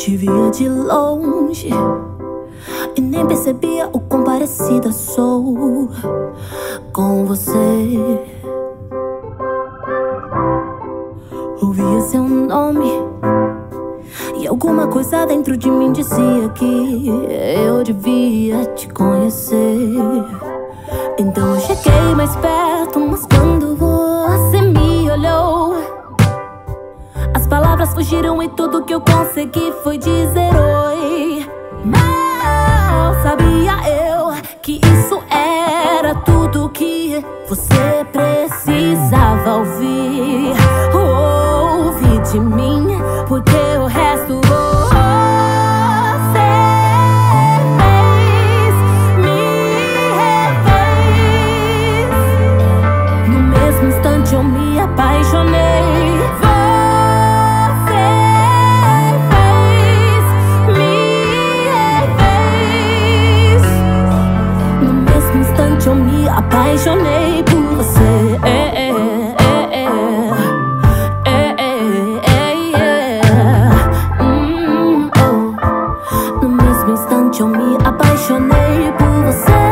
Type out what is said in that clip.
Te via de longe e nem percebia o quão parecida sou com você. Ouvia seu nome e alguma coisa dentro de mim dizia que eu devia te conhecer. Então eu cheguei mais perto, as palavras fugiram e tudo que eu consegui foi dizer oi. Mal sabia eu que isso era tudo que você precisava ouvir. Ouve de mim, porque o resto apaixonei por você. É, é, é, hum, oh. No mesmo instante eu me apaixonei por você.